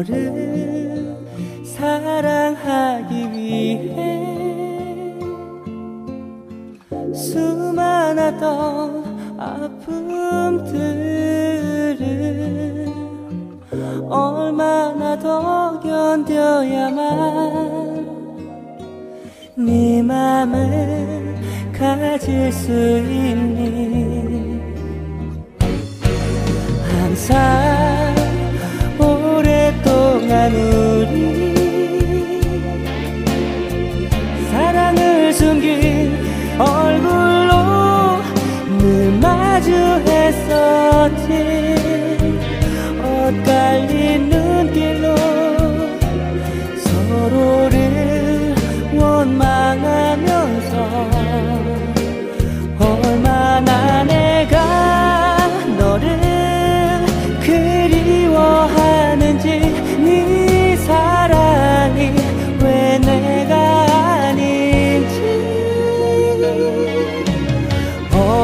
너를 사랑하기 위해 수많았던 아픔들을 얼마나 더 견뎌야만 네 맘을 가질 수 있니? 항상 우리. 사랑을 숨긴 얼굴로 늘 마주했었지. 엇갈리는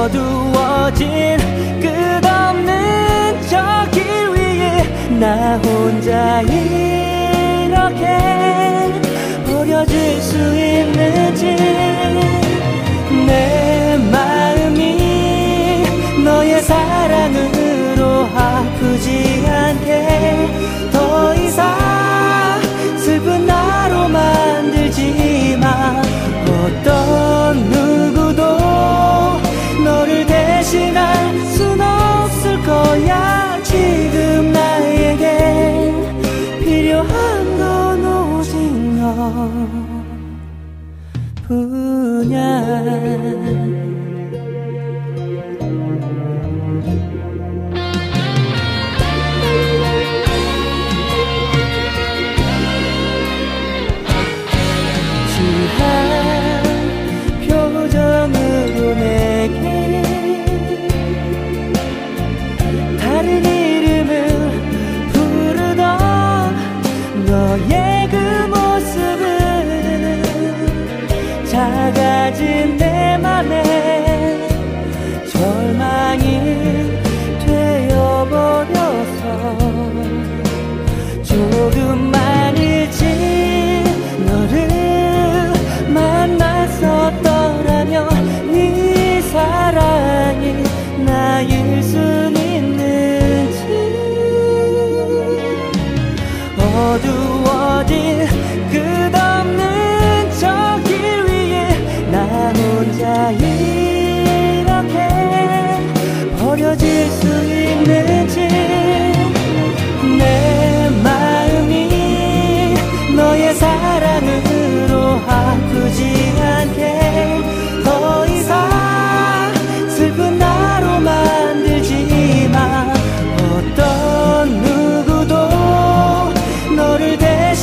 어두워진 끝없는 저길 위에 나 혼자 이렇게 버려질 수 있는지 내 마음이 너의 사랑을 누구냐 yeah. imagine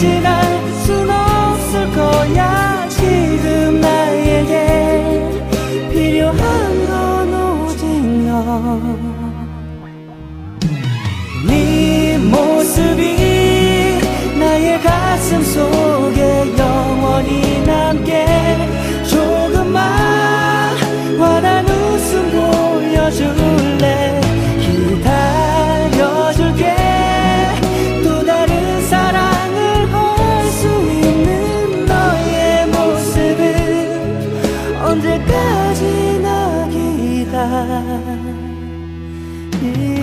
지날 없을 거야. 지금 나에게 필요한 건 오직 너네 모습이 나의 가슴 속 爱一